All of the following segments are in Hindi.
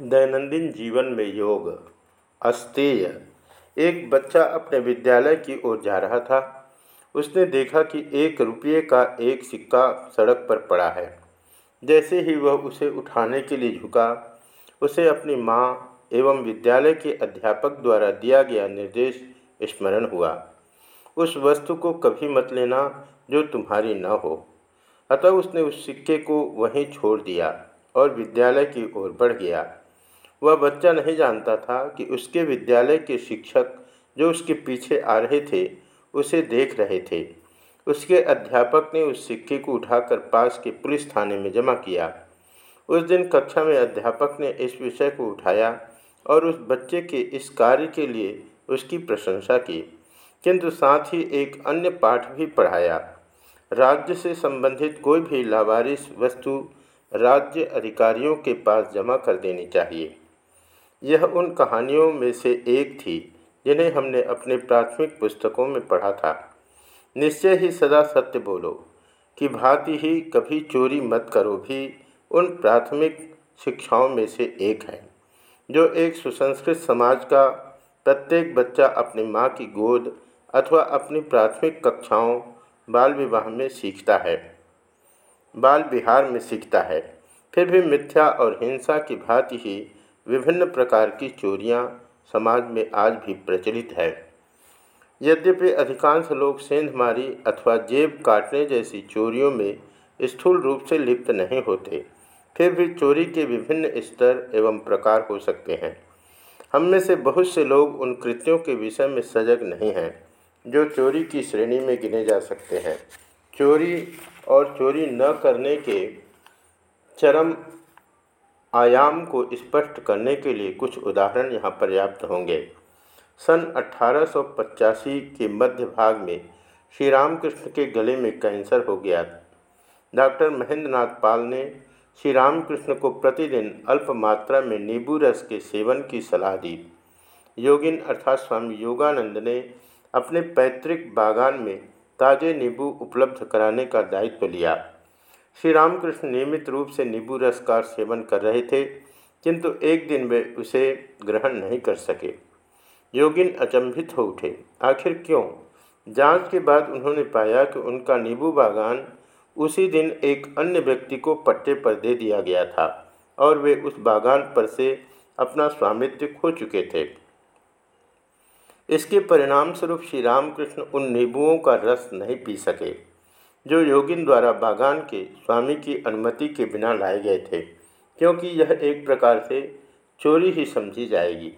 दैनंदिन जीवन में योग, अस्तेय। एक बच्चा अपने विद्यालय की ओर जा रहा था। उसने देखा कि एक रुपये का एक सिक्का सड़क पर पड़ा है। जैसे ही वह उसे उठाने के लिए झुका, उसे अपनी माँ एवं विद्यालय के अध्यापक द्वारा दिया गया निर्देश स्मरण हुआ। उस वस्तु को कभी मत लेना जो तुम्हारी न हो। अतः उसने उस सिक्के को वहीं छोड़ दिया और विद्यालय की ओर बढ़ गया। वह बच्चा नहीं जानता था कि उसके विद्यालय के शिक्षक जो उसके पीछे आ रहे थे, उसे देख रहे थे। उसके अध्यापक ने उस सिक्के को उठाकर पास के पुलिस थाने में जमा किया। उस दिन कक्षा में अध्यापक ने इस विषय को उठाया और उस बच्चे के इस कार्य के लिए उसकी प्रशंसा की। किंतु साथ ही एक अन्य पाठ भी पढ़ाया। राज्य से संबंधित कोई भी लावारिस वस्तु राज्य अधिकारियों के पास जमा कर देनी चाहिए। यह उन कहानियों में से एक थी, जिन्हें हमने अपने प्राथमिक पुस्तकों में पढ़ा था। निश्चय ही सदा सत्य बोलो कि भांति ही कभी चोरी मत करो भी उन प्राथमिक शिक्षाओं में से एक है, जो एक सुसंस्कृत समाज का प्रत्येक बच्चा अपनी माँ की गोद अथवा अपनी प्राथमिक कक्षाओं बाल विवाह में सीखता है, बाल विहार में सीखता है। फिर भी मिथ्या और हिंसा की भांति ही विभिन्न प्रकार की चोरियाँ समाज में आज भी प्रचलित है। यद्यपि अधिकांश लोग सेंधमारी अथवा जेब काटने जैसी चोरियों में स्थूल रूप से लिप्त नहीं होते, फिर भी चोरी के विभिन्न स्तर एवं प्रकार हो सकते हैं। हम में से बहुत से लोग उन कृत्यों के विषय में सजग नहीं हैं, जो चोरी की श्रेणी में गिने जा सकते हैं। चोरी और चोरी न करने के चरम आयाम को स्पष्ट करने के लिए कुछ उदाहरण यहाँ पर्याप्त होंगे। सन अठारह के मध्य भाग में श्री रामकृष्ण के गले में कैंसर हो गया। डॉक्टर महेंद्र नाथ पाल ने श्री रामकृष्ण को प्रतिदिन अल्प मात्रा में नींबू रस के सेवन की सलाह दी। योगिन अर्थात स्वामी योगानंद ने अपने पैतृक बागान में ताज़े नींबू उपलब्ध कराने का दायित्व लिया। श्री रामकृष्ण नियमित रूप से नींबू रस का सेवन कर रहे थे, किंतु एक दिन वे उसे ग्रहण नहीं कर सके। योगिन अचंभित हो उठे। आखिर क्यों? जाँच के बाद उन्होंने पाया कि उनका नींबू बागान उसी दिन एक अन्य व्यक्ति को पट्टे पर दे दिया गया था और वे उस बागान पर से अपना स्वामित्व खो चुके थे। इसके परिणाम स्वरूप श्री रामकृष्ण उन नींबुओं का रस नहीं पी सके। जो योगिन द्वारा बागान के स्वामी की अनुमति के बिना लाए गए थे, क्योंकि यह एक प्रकार से चोरी ही समझी जाएगी।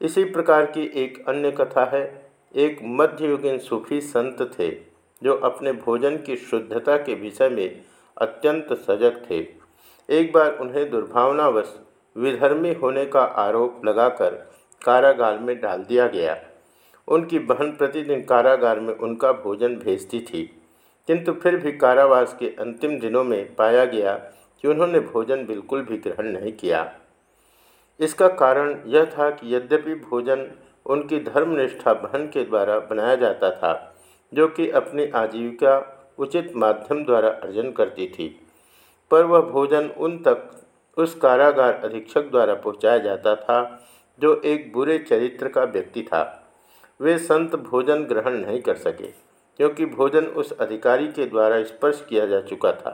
इसी प्रकार की एक अन्य कथा है, एक मध्ययुगीन सूफी संत थे, जो अपने भोजन की शुद्धता के विषय में अत्यंत सजग थे। एक बार उन्हें दुर्भावनावश विधर्मी होने का आरोप लगाकर कारागार में डाल दिया गया। उनकी बहन प्रतिदिन कारागार में उनका भोजन भेजती थी। किंतु फिर भी कारावास के अंतिम दिनों में पाया गया कि उन्होंने भोजन बिल्कुल भी ग्रहण नहीं किया। इसका कारण यह था कि यद्यपि भोजन उनकी धर्मनिष्ठा बहन के द्वारा बनाया जाता था, जो कि अपनी आजीविका उचित माध्यम द्वारा अर्जन करती थी, पर वह भोजन उन तक, उस कारागार अधीक्षक द्वारा पहुँचाया जाता था, जो एक बुरे चरित्र का व्यक्ति था। वे संत भोजन ग्रहण नहीं कर सके। क्योंकि भोजन उस अधिकारी के द्वारा स्पर्श किया जा चुका था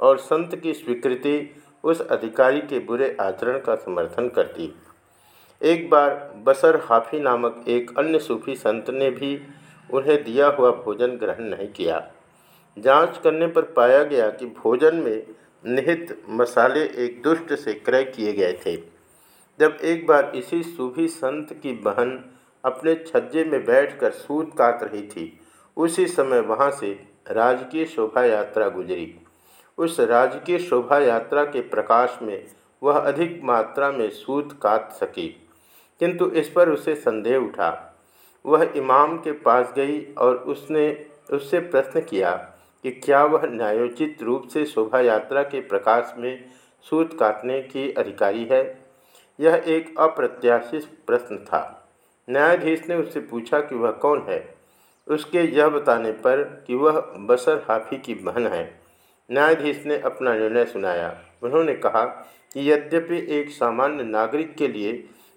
और संत की स्वीकृति उस अधिकारी के बुरे आचरण का समर्थन करती। एक बार बसर हाफी नामक एक अन्य सूफी संत ने भी उन्हें दिया हुआ भोजन ग्रहण नहीं किया। जाँच करने पर पाया गया कि भोजन में निहित मसाले एक दुष्ट से क्रय किए गए थे। जब एक बार इसी सूफी संत की बहन अपने छज्जे में बैठकर सूत काट रही थी उसी समय वहाँ से राजकीय शोभा यात्रा गुजरी। उस राजकीय शोभा यात्रा के प्रकाश में वह अधिक मात्रा में सूत काट सकी, किंतु इस पर उसे संदेह उठा। वह इमाम के पास गई और उसने उससे प्रश्न किया कि क्या वह न्यायोचित रूप से शोभा यात्रा के प्रकाश में सूत काटने की अधिकारी है? यह एक अप्रत्याशित प्रश्न था। न्यायाधीश ने उससे पूछा कि वह कौन है? उसके यह बताने पर कि वह बसर हाफी की बहन है। न्यायाधीश ने अपना निर्णय सुनाया। उन्होंने कहा कि यद्यपि एक सामान्य नागरिक के लिए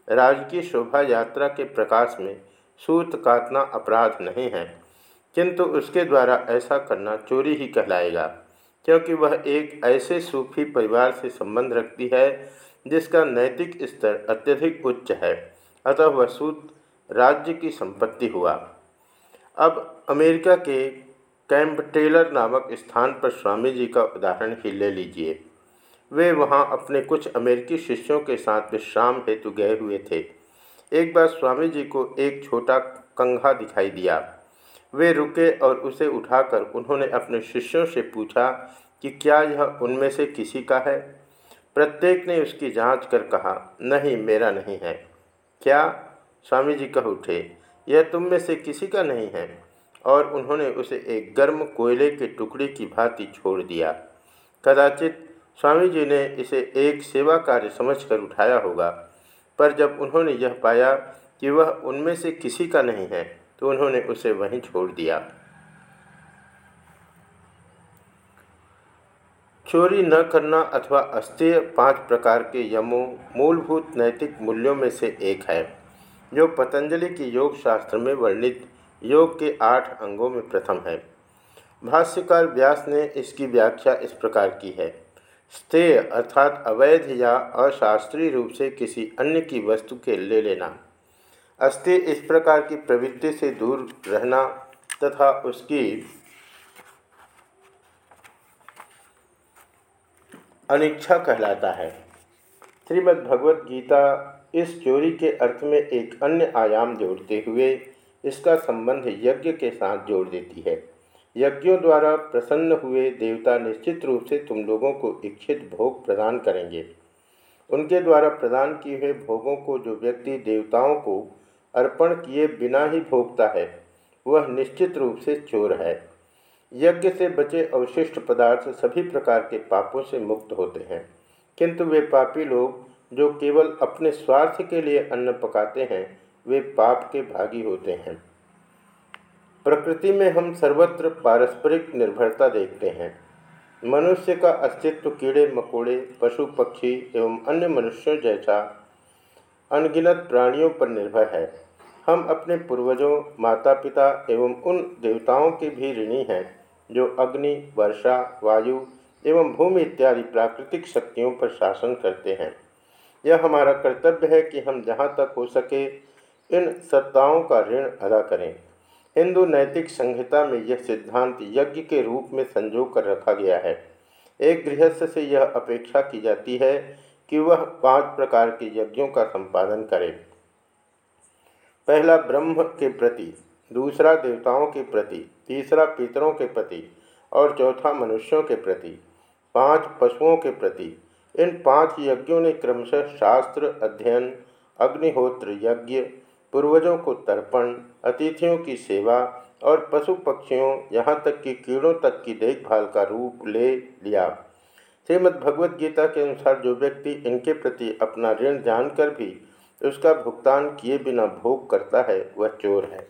राजकीय शोभा यात्रा के प्रकाश में सूत काटना अपराध नहीं है, किंतु उसके द्वारा ऐसा करना चोरी ही कहलाएगा, क्योंकि वह एक ऐसे सूफी परिवार से संबंध रखती है जिसका नैतिक स्तर अत्यधिक उच्च है। अतः वह सूत राज्य की संपत्ति हुआ। अब अमेरिका के कैंप टेलर नामक स्थान पर स्वामी जी का उदाहरण ही ले लीजिए। वे वहाँ अपने कुछ अमेरिकी शिष्यों के साथ विश्राम हेतु गए हुए थे। एक बार स्वामी जी को एक छोटा कंघा दिखाई दिया। वे रुके और उसे उठाकर उन्होंने अपने शिष्यों से पूछा कि क्या यह उनमें से किसी का है? प्रत्येक ने उसकी जाँच कर कहा, नहीं, मेरा नहीं है। क्या? स्वामी जी कह उठे। यह तुम में से किसी का नहीं है। और उन्होंने उसे एक गर्म कोयले के टुकड़े की भांति छोड़ दिया। कदाचित स्वामी जी ने इसे एक सेवा कार्य समझकर उठाया होगा। पर जब उन्होंने यह पाया कि वह उनमें से किसी का नहीं है तो उन्होंने उसे वहीं छोड़ दिया। चोरी न करना अथवा अस्तेय पाँच प्रकार के यमों मूलभूत नैतिक मूल्यों में से एक है। जो पतंजलि की योग शास्त्र में वर्णित योग के आठ अंगों में प्रथम है। भाष्यकार व्यास ने इसकी व्याख्या इस प्रकार की है। स्तेय अर्थात अवैध या अशास्त्रीय रूप से किसी अन्य की वस्तु के ले लेना। अस्तेय इस प्रकार की प्रवृत्ति से दूर रहना तथा उसकी अनिच्छा कहलाता है। श्रीमद् भगवत गीता इस चोरी के अर्थ में एक अन्य आयाम जोड़ते हुए इसका संबंध यज्ञ के साथ जोड़ देती है। यज्ञों द्वारा प्रसन्न हुए देवता निश्चित रूप से तुम लोगों को इच्छित भोग प्रदान करेंगे। उनके द्वारा प्रदान किए हुए भोगों को जो व्यक्ति देवताओं को अर्पण किए बिना ही भोगता है, वह निश्चित रूप से चोर है। यज्ञ से बचे अवशिष्ट पदार्थ सभी प्रकार के पापों से मुक्त होते हैं, किंतु वे पापी लोग जो केवल अपने स्वार्थ के लिए अन्न पकाते हैं, वे पाप के भागी होते हैं। प्रकृति में हम सर्वत्र पारस्परिक निर्भरता देखते हैं। मनुष्य का अस्तित्व कीड़े, मकोड़े, पशु, पक्षी एवं अन्य मनुष्यों जैसा अनगिनत प्राणियों पर निर्भर है। हम अपने पूर्वजों माता पिता एवं उन देवताओं के भी ऋणी हैं, जो अग्नि, वर्षा, वायु एवं भूमि इत्यादि प्राकृतिक शक्तियों पर शासन करते हैं। यह हमारा कर्तव्य है कि हम जहाँ तक हो सके इन सत्ताओं का ऋण अदा करें। हिंदू नैतिक संहिता में यह सिद्धांत यज्ञ के रूप में संजो कर रखा गया है। एक गृहस्थ से यह अपेक्षा की जाती है कि वह पाँच प्रकार के यज्ञों का संपादन करे। पहला, ब्रह्म के प्रति, दूसरा, देवताओं के प्रति, तीसरा, पितरों के प्रति और चौथा, मनुष्यों के प्रति। पाँच, पशुओं के प्रति इन पाँच यज्ञों ने क्रमशः शास्त्र अध्ययन, अग्निहोत्र यज्ञ, पूर्वजों को तर्पण, अतिथियों की सेवा और पशु पक्षियों यहाँ तक कि कीड़ों तक की देखभाल का रूप ले लिया। श्रीमद् भगवद गीता के अनुसार जो व्यक्ति इनके प्रति अपना ऋण जानकर भी उसका भुगतान किए बिना भोग करता है, वह चोर है।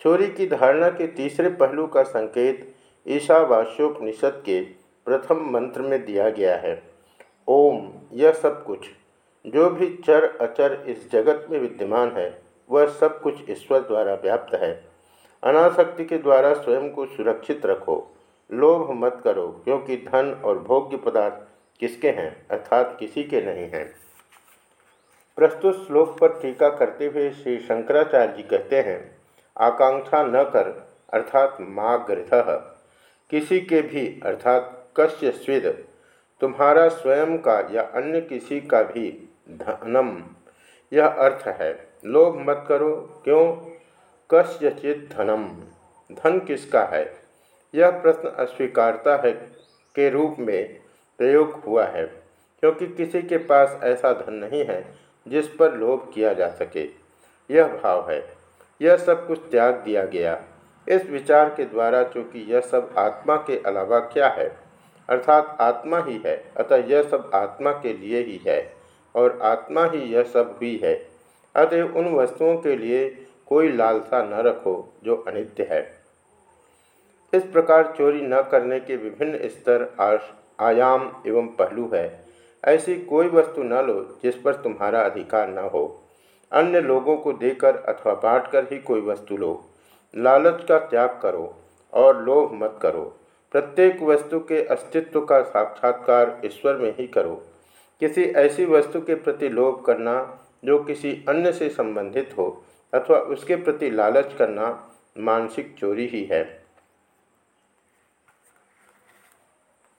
चोरी की धारणा के तीसरे पहलू का संकेत ईशावास्योपनिषद के प्रथम मंत्र में दिया गया है। ओम, यह सब कुछ। जो भी चर अचर इस जगत में विद्यमान है, वह सब कुछ ईश्वर द्वारा व्याप्त है। अनासक्ति के द्वारा स्वयं को सुरक्षित रखो। लोभ मत करो, क्योंकि धन और भोग्य पदार्थ किसके हैं, अर्थात किसी के नहीं हैं। प्रस्तुत श्लोक पर टीका करते हुए श्री शंकराचार्य जी कहते हैं, आकांक्षा न कर, अर्थात माग्रथ किसी के भी, अर्थात कश्य स्विद तुम्हारा स्वयं का या अन्य किसी का भी धनम। यह अर्थ है, लोभ मत करो, क्यों? कस्यचित धनम। धन किसका है? यह प्रश्न अस्वीकारता है के रूप में प्रयोग हुआ है, क्योंकि किसी के पास ऐसा धन नहीं है जिस पर लोभ किया जा सके। यह भाव है, यह सब कुछ त्याग दिया गया। इस विचार के द्वारा, चूँकि यह सब आत्मा के अलावा क्या है? अर्थात आत्मा ही है, अतः यह सब आत्मा के लिए ही है, और आत्मा ही यह सब हुई है। अतः उन वस्तुओं के लिए कोई लालसा न रखो, जो अनित्य है। इस प्रकार चोरी न करने के विभिन्न स्तर आयाम एवं पहलू है। ऐसी कोई वस्तु न लो, जिस पर तुम्हारा अधिकार न हो। अन्य लोगों को देकर अथवा बांटकर ही कोई वस्तु लो। लालच का त्याग करो, और लोभ मत करो। प्रत्येक वस्तु के अस्तित्व का साक्षात्कार ईश्वर में ही करो। किसी ऐसी वस्तु के प्रति लोभ करना जो किसी अन्य से संबंधित हो अथवा उसके प्रति लालच करना मानसिक चोरी ही है।